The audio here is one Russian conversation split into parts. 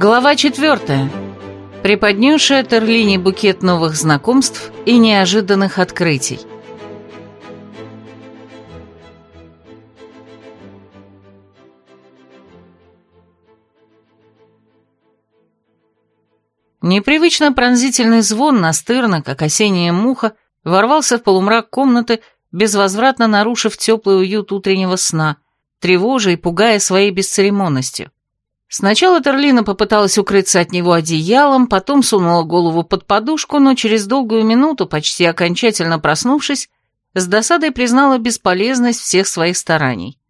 Глава четвертая. Преподнесшая Терлине букет новых знакомств и неожиданных открытий. Непривычно пронзительный звон настырно, как осенняя муха, ворвался в полумрак комнаты, безвозвратно нарушив теплый уют утреннего сна, тревожа и пугая своей бесцеремонностью. Сначала Терлина попыталась укрыться от него одеялом, потом сунула голову под подушку, но через долгую минуту, почти окончательно проснувшись, с досадой признала бесполезность всех своих стараний.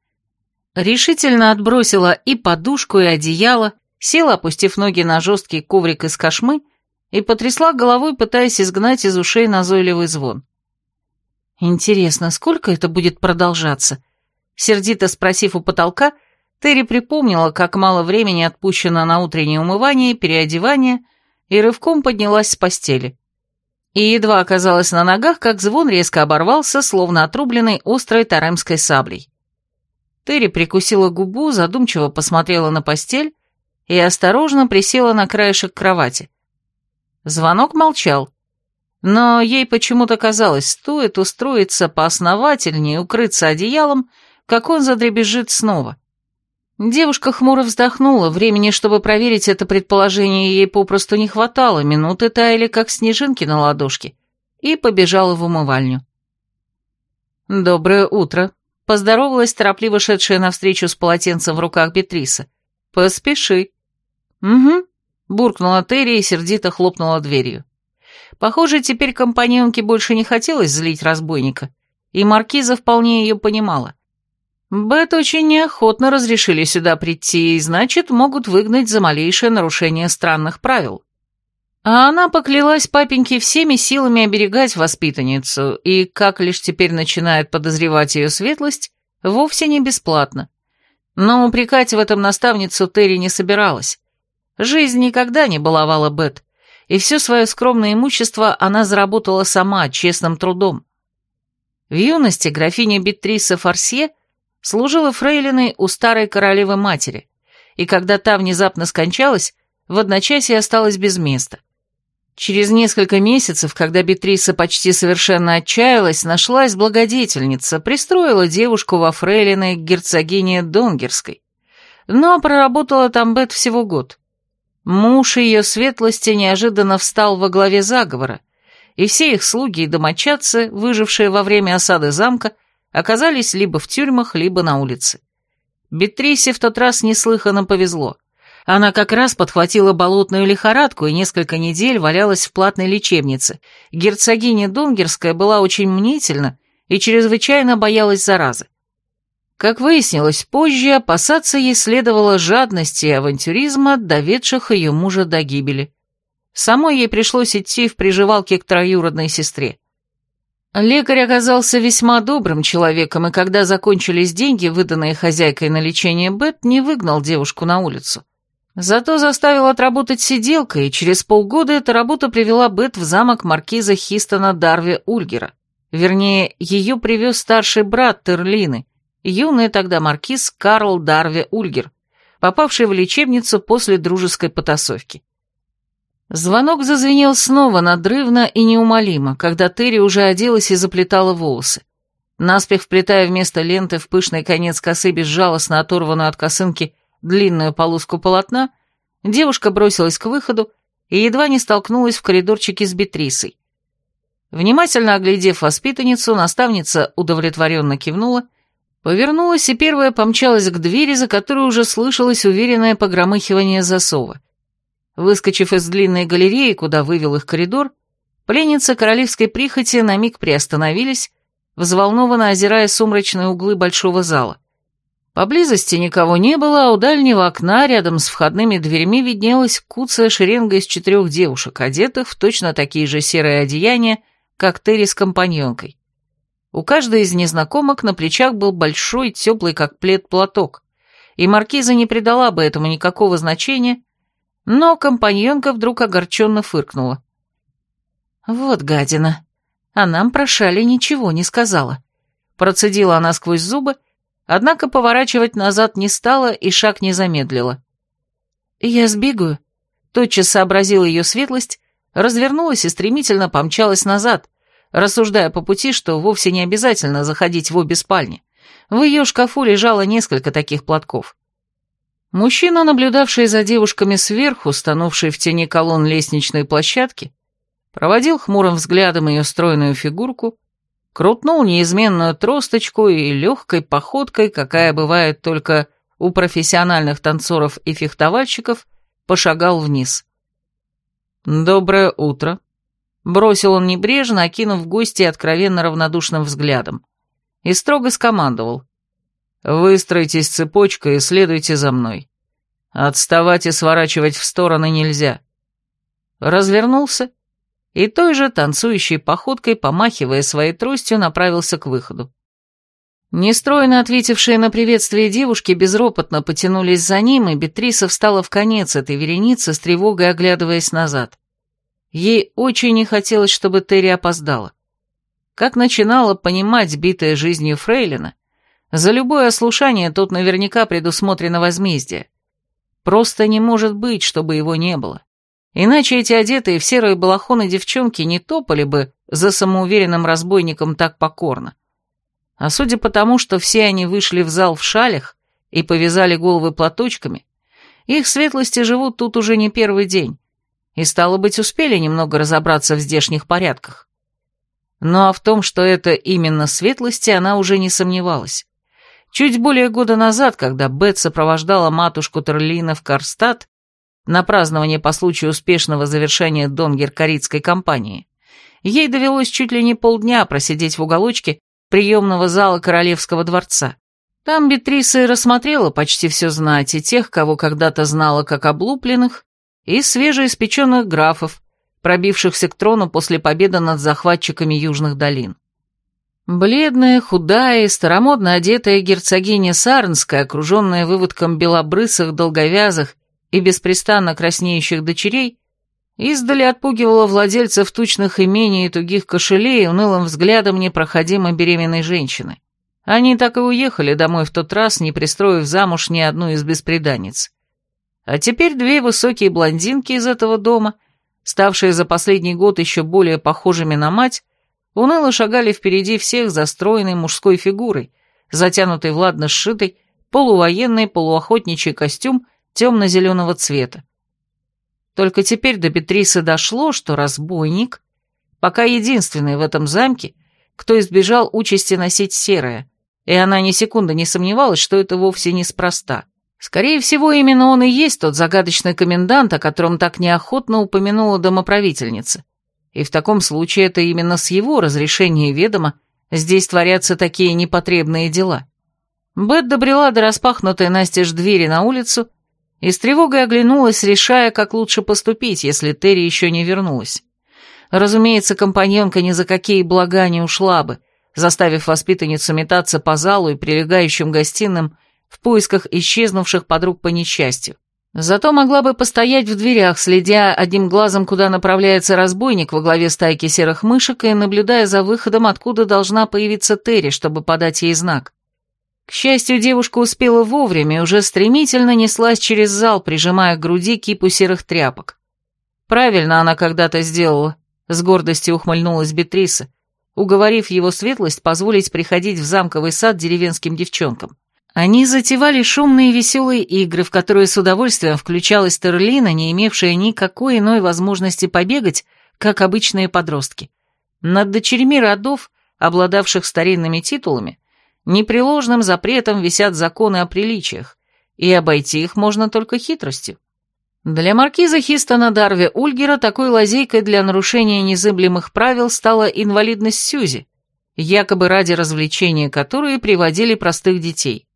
Решительно отбросила и подушку, и одеяло, села, опустив ноги на жесткий коврик из кошмы, и потрясла головой, пытаясь изгнать из ушей назойливый звон. «Интересно, сколько это будет продолжаться?» Сердито спросив у потолка, Терри припомнила, как мало времени отпущено на утреннее умывание, переодевание, и рывком поднялась с постели. И едва оказалась на ногах, как звон резко оборвался, словно отрубленный острой таремской саблей. Терри прикусила губу, задумчиво посмотрела на постель и осторожно присела на краешек кровати. Звонок молчал, но ей почему-то казалось, стоит устроиться поосновательнее, укрыться одеялом, как он задребезжит снова. Девушка хмуро вздохнула, времени, чтобы проверить это предположение, ей попросту не хватало, минуты таяли, как снежинки на ладошке, и побежала в умывальню. «Доброе утро», — поздоровалась торопливо шедшая навстречу с полотенцем в руках Бетриса. «Поспеши». «Угу», — буркнула Терри и сердито хлопнула дверью. Похоже, теперь компаньонке больше не хотелось злить разбойника, и Маркиза вполне ее понимала. Бет очень неохотно разрешили сюда прийти, и значит, могут выгнать за малейшее нарушение странных правил. А она поклялась папеньке всеми силами оберегать воспитанницу, и, как лишь теперь начинает подозревать ее светлость, вовсе не бесплатно. Но упрекать в этом наставницу Терри не собиралась. Жизнь никогда не баловала Бет, и все свое скромное имущество она заработала сама, честным трудом. В юности графиня Бетриса Форсье служила фрейлиной у старой королевы-матери, и когда та внезапно скончалась, в одночасье осталась без места. Через несколько месяцев, когда Бетриса почти совершенно отчаялась, нашлась благодетельница, пристроила девушку во фрейлиной к герцогине Донгерской. Но проработала там Бет всего год. Муж ее светлости неожиданно встал во главе заговора, и все их слуги и домочадцы, выжившие во время осады замка, оказались либо в тюрьмах, либо на улице. Бетрисе в тот раз неслыханно повезло. Она как раз подхватила болотную лихорадку и несколько недель валялась в платной лечебнице. Герцогиня Донгерская была очень мнительна и чрезвычайно боялась заразы. Как выяснилось позже, опасаться ей следовало жадности и авантюризма, доведших ее мужа до гибели. Самой ей пришлось идти в приживалке к троюродной сестре. Лекарь оказался весьма добрым человеком, и когда закончились деньги, выданные хозяйкой на лечение Бет, не выгнал девушку на улицу. Зато заставил отработать сиделкой, и через полгода эта работа привела Бет в замок маркиза Хистона Дарви Ульгера. Вернее, ее привез старший брат Терлины, юный тогда маркиз Карл Дарве Ульгер, попавший в лечебницу после дружеской потасовки. Звонок зазвенел снова надрывно и неумолимо, когда Терри уже оделась и заплетала волосы. Наспех вплетая вместо ленты в пышный конец косы безжалостно оторванную от косынки длинную полоску полотна, девушка бросилась к выходу и едва не столкнулась в коридорчике с Бетрисой. Внимательно оглядев воспитанницу, наставница удовлетворенно кивнула Повернулась и первая помчалась к двери, за которой уже слышалось уверенное погромыхивание засова. Выскочив из длинной галереи, куда вывел их коридор, пленницы королевской прихоти на миг приостановились, взволнованно озирая сумрачные углы большого зала. Поблизости никого не было, а у дальнего окна рядом с входными дверьми виднелась куцая шеренга из четырех девушек, одетых в точно такие же серые одеяния, как Терри с компаньонкой. У каждой из незнакомок на плечах был большой, теплый, как плед, платок, и маркиза не придала бы этому никакого значения, но компаньонка вдруг огорченно фыркнула. «Вот гадина. а нам про Шали ничего не сказала. Процедила она сквозь зубы, однако поворачивать назад не стала и шаг не замедлила. «Я сбегаю», — тотчас сообразила ее светлость, развернулась и стремительно помчалась назад, рассуждая по пути, что вовсе не обязательно заходить в обе спальни. В ее шкафу лежало несколько таких платков. Мужчина, наблюдавший за девушками сверху, станувший в тени колонн лестничной площадки, проводил хмурым взглядом ее стройную фигурку, крутнул неизменную тросточку и легкой походкой, какая бывает только у профессиональных танцоров и фехтовальщиков, пошагал вниз. «Доброе утро», — бросил он небрежно, окинув гостей откровенно равнодушным взглядом, и строго скомандовал. Выстройтесь цепочкой и следуйте за мной. Отставать и сворачивать в стороны нельзя. Развернулся и той же танцующей походкой, помахивая своей тростью, направился к выходу. Нестройно ответившие на приветствие девушки безропотно потянулись за ним, и Бетриса встала в конец этой вереницы, с тревогой оглядываясь назад. Ей очень не хотелось, чтобы Терри опоздала. Как начинала понимать битая жизнью Фрейлина, за любое ослушание тут наверняка предусмотрено возмездие. Просто не может быть, чтобы его не было. Иначе эти одетые в серые балахоны девчонки не топали бы за самоуверенным разбойником так покорно. А судя по тому, что все они вышли в зал в шалях и повязали головы платочками, их светлости живут тут уже не первый день, и, стало быть, успели немного разобраться в здешних порядках. Ну а в том, что это именно светлости, она уже не сомневалась. Чуть более года назад, когда Бет сопровождала матушку Терлина в Карстад на празднование по случаю успешного завершения Донгер-Каритской кампании, ей довелось чуть ли не полдня просидеть в уголочке приемного зала Королевского дворца. Там Бетриса и рассмотрела почти все знать, и тех, кого когда-то знала как облупленных, и свежеиспеченных графов, пробившихся к трону после победы над захватчиками Южных долин. Бледная, худая и старомодно одетая герцогиня Сарнская, окруженная выводком белобрысых, долговязых и беспрестанно краснеющих дочерей, издали отпугивала владельцев тучных имений и тугих кошелей унылым взглядом непроходимо беременной женщины. Они так и уехали домой в тот раз, не пристроив замуж ни одну из беспреданниц. А теперь две высокие блондинки из этого дома, ставшие за последний год еще более похожими на мать, уныло шагали впереди всех за стройной мужской фигурой, затянутой в ладно сшитый, полувоенный, полуохотничий костюм темно-зеленого цвета. Только теперь до Бетрисы дошло, что разбойник пока единственный в этом замке, кто избежал участи носить серое, и она ни секунды не сомневалась, что это вовсе неспроста. Скорее всего, именно он и есть тот загадочный комендант, о котором так неохотно упомянула домоправительница. И в таком случае это именно с его разрешения ведомо здесь творятся такие непотребные дела. Бет добрела до распахнутой настежь двери на улицу и с тревогой оглянулась, решая, как лучше поступить, если Терри еще не вернулась. Разумеется, компаньонка ни за какие блага не ушла бы, заставив воспитанницу метаться по залу и прилегающим гостиным в поисках исчезнувших подруг по несчастью. Зато могла бы постоять в дверях, следя одним глазом, куда направляется разбойник во главе стайки серых мышек и наблюдая за выходом, откуда должна появиться Терри, чтобы подать ей знак. К счастью, девушка успела вовремя и уже стремительно неслась через зал, прижимая к груди кипу серых тряпок. Правильно она когда-то сделала, с гордостью ухмыльнулась Бетриса, уговорив его светлость позволить приходить в замковый сад деревенским девчонкам. Они затевали шумные и веселые игры, в которые с удовольствием включалась Терлина, не имевшая никакой иной возможности побегать, как обычные подростки. Над дочерьми родов, обладавших старинными титулами, непреложным запретом висят законы о приличиях, и обойти их можно только хитростью. Для маркиза Хистона Дарви Ульгера такой лазейкой для нарушения незыблемых правил стала инвалидность Сьюзи, якобы ради развлечения которой приводили простых детей.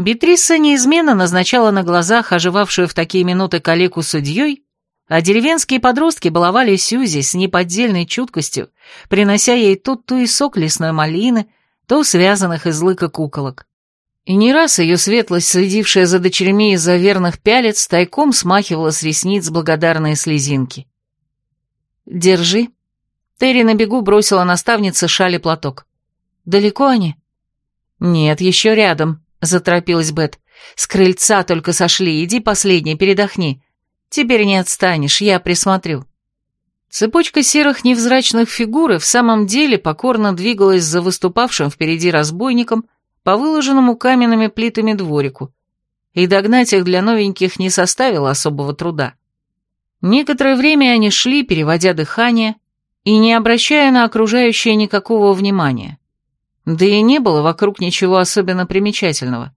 Бетриса неизменно назначала на глазах оживавшую в такие минуты калеку судьей, а деревенские подростки баловали Сьюзи с неподдельной чуткостью, принося ей то туесок лесной малины, то связанных из лыка куколок. И не раз ее светлость, следившая за дочерьми из-за верных пялец, тайком смахивала с ресниц благодарные слезинки. «Держи». Терри на бегу бросила наставнице шаль и платок. «Далеко они?» «Нет, еще рядом», — заторопилась Бет. «С крыльца только сошли, иди последний, передохни. Теперь не отстанешь, я присмотрю». Цепочка серых невзрачных фигур в самом деле покорно двигалась за выступавшим впереди разбойником по выложенному каменными плитами дворику, и догнать их для новеньких не составило особого труда. Некоторое время они шли, переводя дыхание, и не обращая на окружающее никакого внимания. Да и не было вокруг ничего особенно примечательного.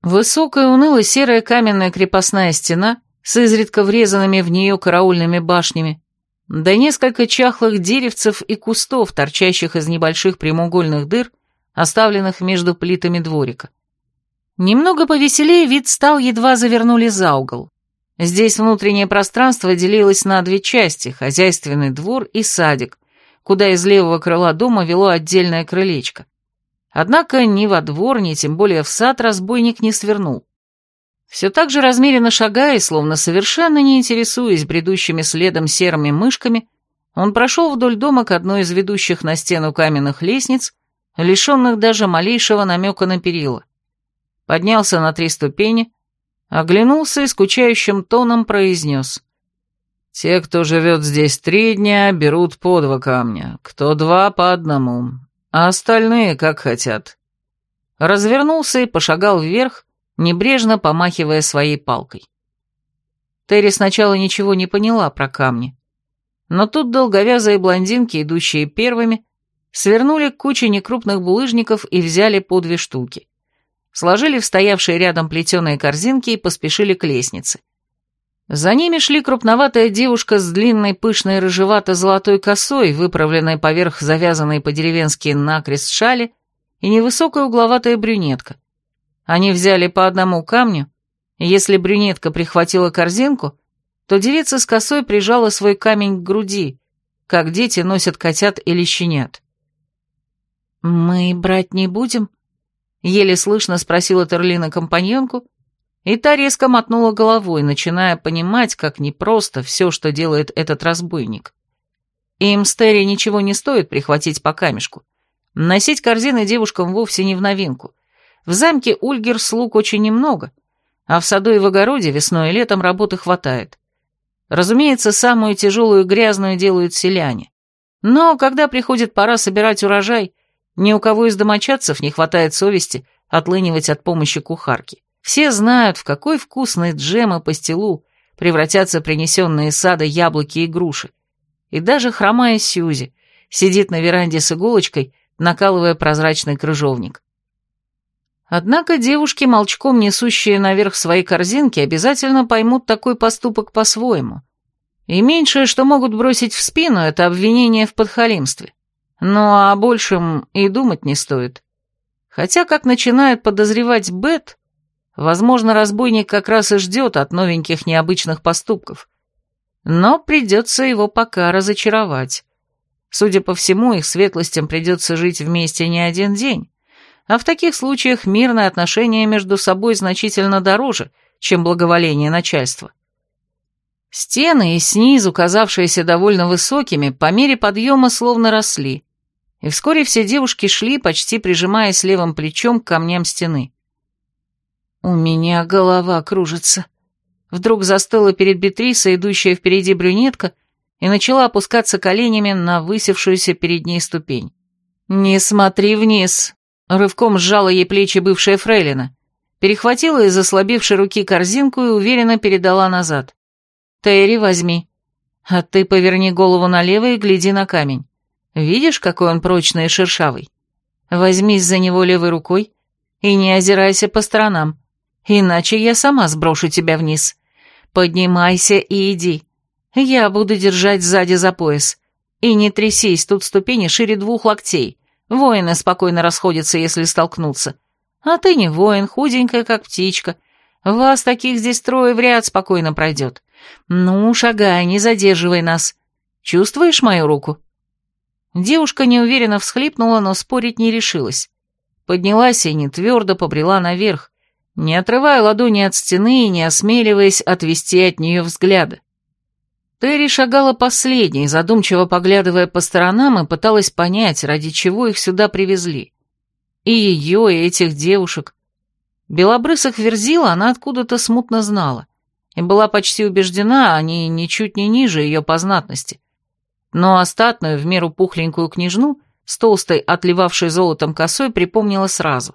Высокая уныло-серая каменная крепостная стена с изредка врезанными в нее караульными башнями, да несколько чахлых деревцев и кустов, торчащих из небольших прямоугольных дыр, оставленных между плитами дворика. Немного повеселее вид стал, едва завернули за угол. Здесь внутреннее пространство делилось на две части, хозяйственный двор и садик, куда из левого крыла дома вело отдельное крылечко. Однако ни во двор, ни тем более в сад разбойник не свернул. Все так же размеренно шагая, словно совершенно не интересуясь бредущими следом серыми мышками, он прошел вдоль дома к одной из ведущих на стену каменных лестниц, лишенных даже малейшего намека на перила. Поднялся на три ступени, оглянулся и скучающим тоном произнес. «Те, кто живет здесь три дня, берут по два камня, кто два по одному, а остальные как хотят». Развернулся и пошагал вверх, небрежно помахивая своей палкой. Терри сначала ничего не поняла про камни, но тут долговязые блондинки, идущие первыми, свернули к куче некрупных булыжников и взяли по две штуки сложили в стоявшие рядом плетеные корзинки и поспешили к лестнице. За ними шли крупноватая девушка с длинной пышной рыжевато-золотой косой, выправленной поверх завязанной по-деревенски накрест шали, и невысокая угловатая брюнетка. Они взяли по одному камню, и если брюнетка прихватила корзинку, то девица с косой прижала свой камень к груди, как дети носят котят или щенят. «Мы брать не будем?» Еле слышно спросила Терлина компаньонку, и та резко мотнула головой, начиная понимать, как непросто все, что делает этот разбойник. Им с Терри ничего не стоит прихватить по камешку. Носить корзины девушкам вовсе не в новинку. В замке Ульгер слуг очень немного, а в саду и в огороде весной и летом работы хватает. Разумеется, самую тяжелую грязную делают селяне. Но когда приходит пора собирать урожай, ни у кого из домочадцев не хватает совести отлынивать от помощи кухарки. Все знают, в какой вкусный джем и пастилу превратятся принесенные из сада яблоки и груши. И даже хромая Сьюзи сидит на веранде с иголочкой, накалывая прозрачный крыжовник. Однако девушки, молчком несущие наверх свои корзинки, обязательно поймут такой поступок по-своему. И меньшее, что могут бросить в спину, это обвинение в подхалимстве. А о большем и думать не стоит. Хотя, как начинает подозревать Бет, возможно, разбойник как раз и ждет от новеньких необычных поступков. Но придется его пока разочаровать. Судя по всему, их светлостям придется жить вместе не один день, а в таких случаях мирное отношение между собой значительно дороже, чем благоволение начальства. Стены и снизу, казавшиеся довольно высокими, по мере подъема словно росли, и вскоре все девушки шли, почти прижимаясь левым плечом к камням стены. «У меня голова кружится». Вдруг застыла перед Бетрисой, идущая впереди брюнетка, и начала опускаться коленями на высевшуюся перед ней ступень. «Не смотри вниз!» — рывком сжала ей плечи бывшая фрейлина, перехватила из ослабевшей руки корзинку и уверенно передала назад. «Терри, возьми. А ты поверни голову налево и гляди на камень. Видишь, какой он прочный и шершавый? Возьмись за него левой рукой и не озирайся по сторонам, иначе я сама сброшу тебя вниз. Поднимайся и иди. Я буду держать сзади за пояс. И не трясись, тут ступени шире двух локтей. Воины спокойно расходятся, если столкнутся. А ты не воин, худенькая, как птичка. Вас таких здесь трое в ряд спокойно пройдет. Ну, шагай, не задерживай нас. Чувствуешь мою руку?» Девушка неуверенно всхлипнула, но спорить не решилась. Поднялась и не твердо побрела наверх, не отрывая ладони от стены и не осмеливаясь отвести от нее взгляда. Терри шагала последней, задумчиво поглядывая по сторонам и пыталась понять, ради чего их сюда привезли. И ее, и этих девушек. Белобрысых верзила она откуда-то смутно знала и была почти убеждена, они ничуть не ниже ее по знатности. Но остатную, в меру пухленькую княжну, с толстой, отливавшей золотом косой, припомнила сразу.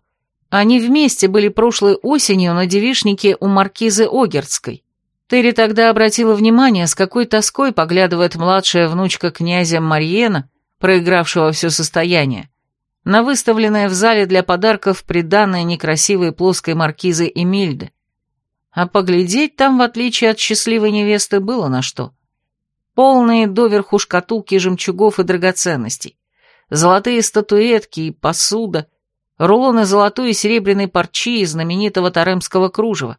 Они вместе были прошлой осенью на девишнике у маркизы Огердской. Терри тогда обратила внимание, с какой тоской поглядывает младшая внучка князя Марьена, проигравшего все состояние, на выставленное в зале для подарков приданное некрасивой плоской маркизы Эмильды. А поглядеть там, в отличие от счастливой невесты, было на что. Полные доверху шкатулки жемчугов и драгоценностей, золотые статуэтки и посуда, рулоны золотой и серебряной парчи из знаменитого таремского кружева,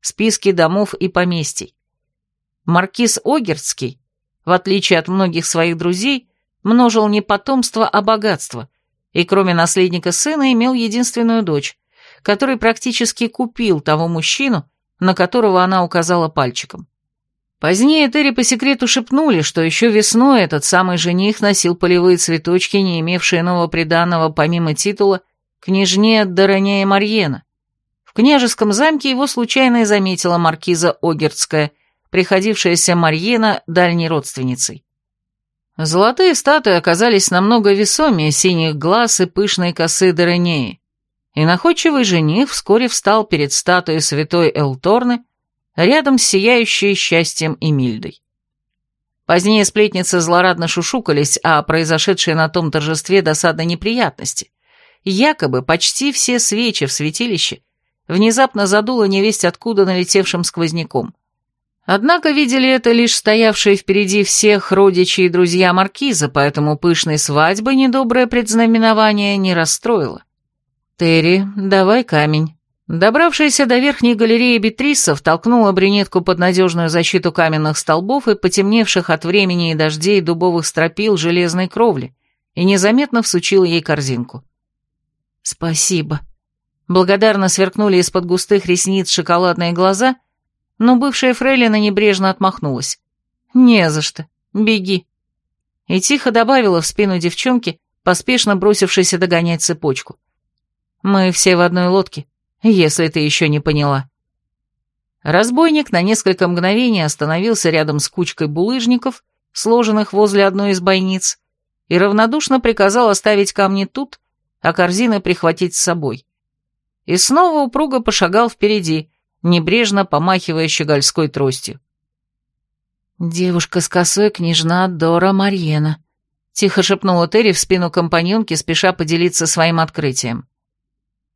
списки домов и поместий. Маркиз Огердский, в отличие от многих своих друзей, множил не потомство, а богатство, и кроме наследника сына имел единственную дочь, который практически купил того мужчину, на которого она указала пальчиком. Позднее Терри по секрету шепнули, что еще весной этот самый жених носил полевые цветочки, не имевшие нового приданного помимо титула, княжне Дороняя Марьена. В княжеском замке его случайно и заметила маркиза Огердская, приходившаяся Марьена дальней родственницей. Золотые статуи оказались намного весомее синих глаз и пышной косы Доронеи, и находчивый жених вскоре встал перед статуей святой Элторны, рядом с сияющей счастьем Эмильдой. Позднее сплетницы злорадно шушукались о произошедшей на том торжестве досадной неприятности. Якобы почти все свечи в святилище внезапно задуло невесть откуда налетевшим сквозняком. Однако видели это лишь стоявшие впереди всех родичи и друзья маркиза, поэтому пышной свадьбы недоброе предзнаменование не расстроило. «Терри, давай камень». Добравшаяся до верхней галереи Бетриса втолкнула брюнетку под надежную защиту каменных столбов и потемневших от времени и дождей дубовых стропил железной кровли и незаметно всучила ей корзинку. «Спасибо». Благодарно сверкнули из-под густых ресниц шоколадные глаза, но бывшая фрейлина небрежно отмахнулась. «Не за что. Беги». И тихо добавила в спину девчонки, поспешно бросившейся догонять цепочку. Мы все в одной лодке, если ты еще не поняла. Разбойник на несколько мгновений остановился рядом с кучкой булыжников, сложенных возле одной из бойниц, и равнодушно приказал оставить камни тут, а корзины прихватить с собой. И снова упруго пошагал впереди, небрежно помахивая щегольской тростью. «Девушка с косой княжна Дора Марьена», — тихо шепнула Терри в спину компаньонки, спеша поделиться своим открытием.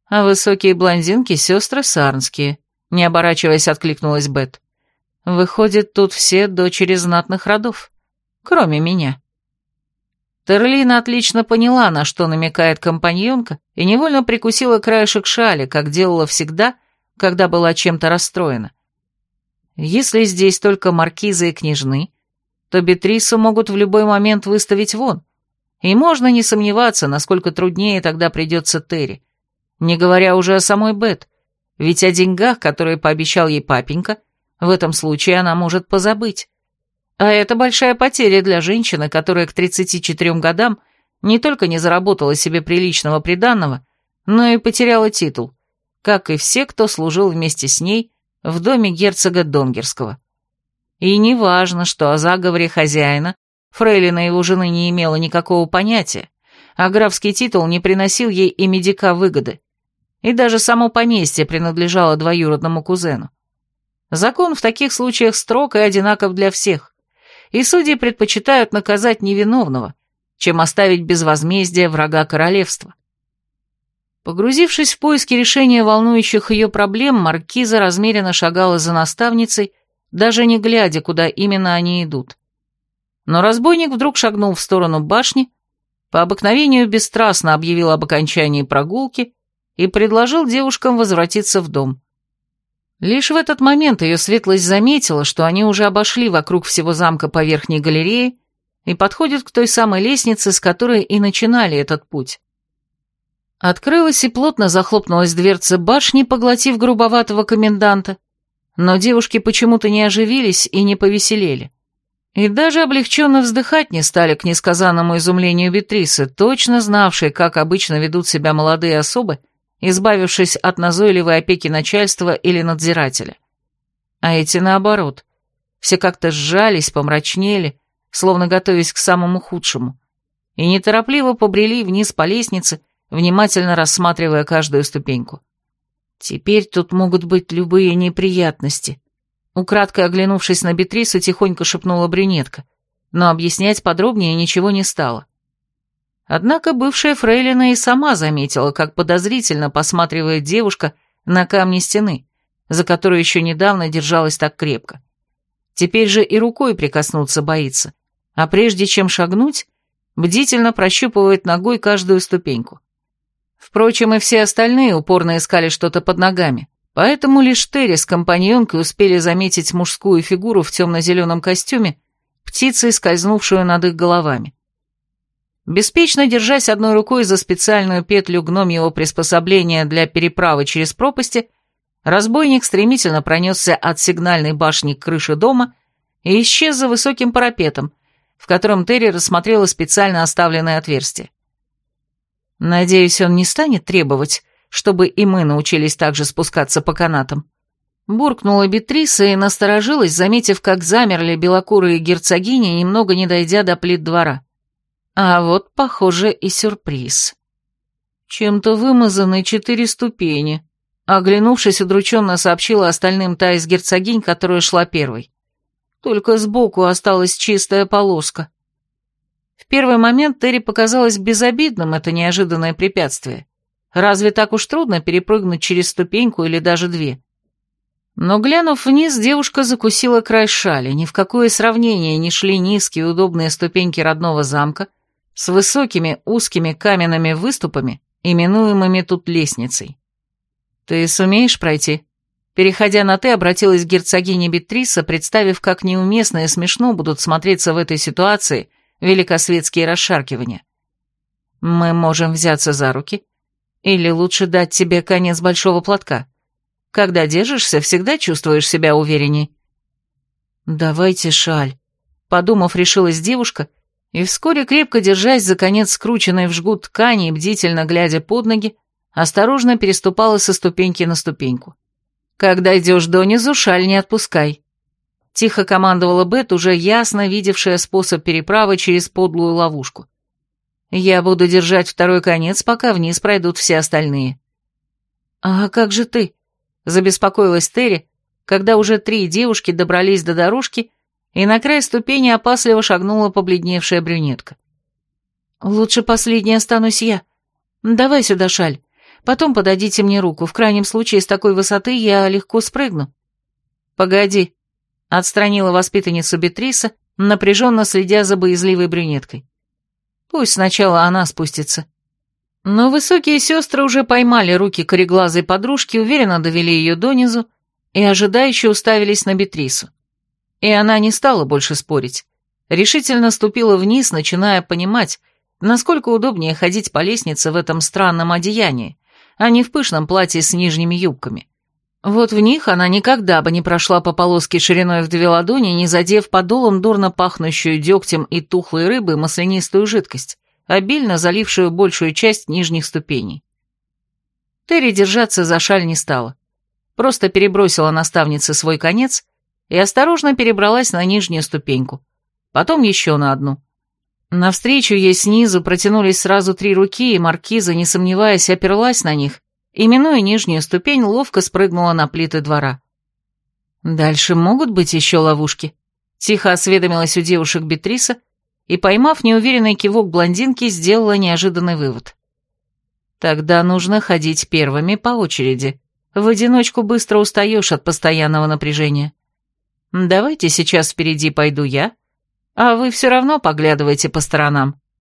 А высокие блондинки — сестры Сарнские, не оборачиваясь, откликнулась Бет. Выходит, тут все дочери знатных родов, кроме меня. Терлина отлично поняла, на что намекает компаньонка, и невольно прикусила краешек шали, как делала всегда, когда была чем-то расстроена. Если здесь только маркизы и княжны, то Бетрису могут в любой момент выставить вон, и можно не сомневаться, насколько труднее тогда придется Терри. Не говоря уже о самой Бет, ведь о деньгах, которые пообещал ей папенька, в этом случае она может позабыть. А это большая потеря для женщины, которая к 34 годам не только не заработала себе приличного приданного, но и потеряла титул, как и все, кто служил вместе с ней в доме герцога Донгерского. И не важно, что о заговоре хозяина Фрейлина его жены не имела никакого понятия, а графский титул не приносил ей и медика выгоды и даже само поместье принадлежало двоюродному кузену. Закон в таких случаях строг и одинаков для всех, и судьи предпочитают наказать невиновного, чем оставить без возмездия врага королевства. Погрузившись в поиски решения волнующих ее проблем, маркиза размеренно шагала за наставницей, даже не глядя, куда именно они идут. Но разбойник вдруг шагнул в сторону башни, по обыкновению бесстрастно объявил об окончании прогулки и предложил девушкам возвратиться в дом. Лишь в этот момент ее светлость заметила, что они уже обошли вокруг всего замка по верхней галерее и подходят к той самой лестнице, с которой и начинали этот путь. Открылась и плотно захлопнулась дверца башни, поглотив грубоватого коменданта, но девушки почему-то не оживились и не повеселели. И даже облегченно вздыхать не стали к несказанному изумлению Бетрисы, точно знавшей, как обычно ведут себя молодые особы, избавившись от назойливой опеки начальства или надзирателя. А эти наоборот. Все как-то сжались, помрачнели, словно готовясь к самому худшему, и неторопливо побрели вниз по лестнице, внимательно рассматривая каждую ступеньку. Теперь тут могут быть любые неприятности. Украдкой оглянувшись на Бетрису, тихонько шепнула брюнетка, но объяснять подробнее ничего не стала. Однако бывшая фрейлина и сама заметила, как подозрительно посматривает девушка на камни стены, за которую еще недавно держалась так крепко. Теперь же и рукой прикоснуться боится, а прежде чем шагнуть, бдительно прощупывает ногой каждую ступеньку. Впрочем, и все остальные упорно искали что-то под ногами, поэтому лишь Терри с компаньонкой успели заметить мужскую фигуру в темно-зеленом костюме, птицей, скользнувшую над их головами. Беспечно держась одной рукой за специальную петлю гномьего приспособления для переправы через пропасти, разбойник стремительно пронесся от сигнальной башни к крыше дома и исчез за высоким парапетом, в котором Терри рассмотрела специально оставленное отверстие. Надеюсь, он не станет требовать, чтобы и мы научились также спускаться по канатам. Буркнула Бетриса и насторожилась, заметив, как замерли белокурые герцогини, немного не дойдя до плит двора. А вот, похоже, и сюрприз. Чем-то вымазаны четыре ступени. Оглянувшись, удрученно сообщила остальным та из герцогинь, которая шла первой. Только сбоку осталась чистая полоска. В первый момент Терри показалось безобидным это неожиданное препятствие. Разве так уж трудно перепрыгнуть через ступеньку или даже две? Но, глянув вниз, девушка закусила край шали. Ни в какое сравнение не шли низкие удобные ступеньки родного замка с высокими узкими каменными выступами, именуемыми тут лестницей. «Ты сумеешь пройти?» Переходя на «ты», обратилась герцогиня Бетриса, представив, как неуместно и смешно будут смотреться в этой ситуации великосветские расшаркивания. Мы можем взяться за руки, или лучше дать тебе конец большого платка. Когда держишься, всегда чувствуешь себя уверенней. Давайте шаль. Подумав, решилась девушка, и вскоре, крепко держась за конец скрученной в жгут ткани и бдительно глядя под ноги, осторожно переступала со ступеньки на ступеньку. Когда идешь донизу, шаль не отпускай. Тихо командовала Бет, уже ясно видевшая способ переправы через подлую ловушку. «Я буду держать второй конец, пока вниз пройдут все остальные». «А как же ты?» — забеспокоилась Терри, когда уже три девушки добрались до дорожки, и на край ступени опасливо шагнула побледневшая брюнетка. «Лучше последней останусь я. Давай сюда шаль. Потом подадите мне руку. В крайнем случае, с такой высоты я легко спрыгну». «Погоди», Отстранила воспитанницу Бетриса, напряженно следя за боязливой брюнеткой. Пусть сначала она спустится. Но высокие сестры уже поймали руки кореглазой подружки, уверенно довели ее донизу и ожидающе уставились на Бетрису. И она не стала больше спорить. Решительно ступила вниз, начиная понимать, насколько удобнее ходить по лестнице в этом странном одеянии, а не в пышном платье с нижними юбками. Вот в них она никогда бы не прошла по полоске шириной в две ладони, не задев подолом дурно пахнущую дегтем и тухлой рыбой маслянистую жидкость, обильно залившую большую часть нижних ступеней. Терри держаться за шаль не стала. Просто перебросила наставнице свой конец и осторожно перебралась на нижнюю ступеньку, потом еще на одну. Навстречу ей снизу протянулись сразу три руки, и маркиза, не сомневаясь, оперлась на них и, минуя нижнюю ступень, ловко спрыгнула на плиты двора. «Дальше могут быть еще ловушки?» Тихо осведомилась у девушек Бетриса и, поймав неуверенный кивок блондинки, сделала неожиданный вывод. «Тогда нужно ходить первыми по очереди. В одиночку быстро устаешь от постоянного напряжения. Давайте сейчас впереди пойду я, а вы все равно поглядывайте по сторонам».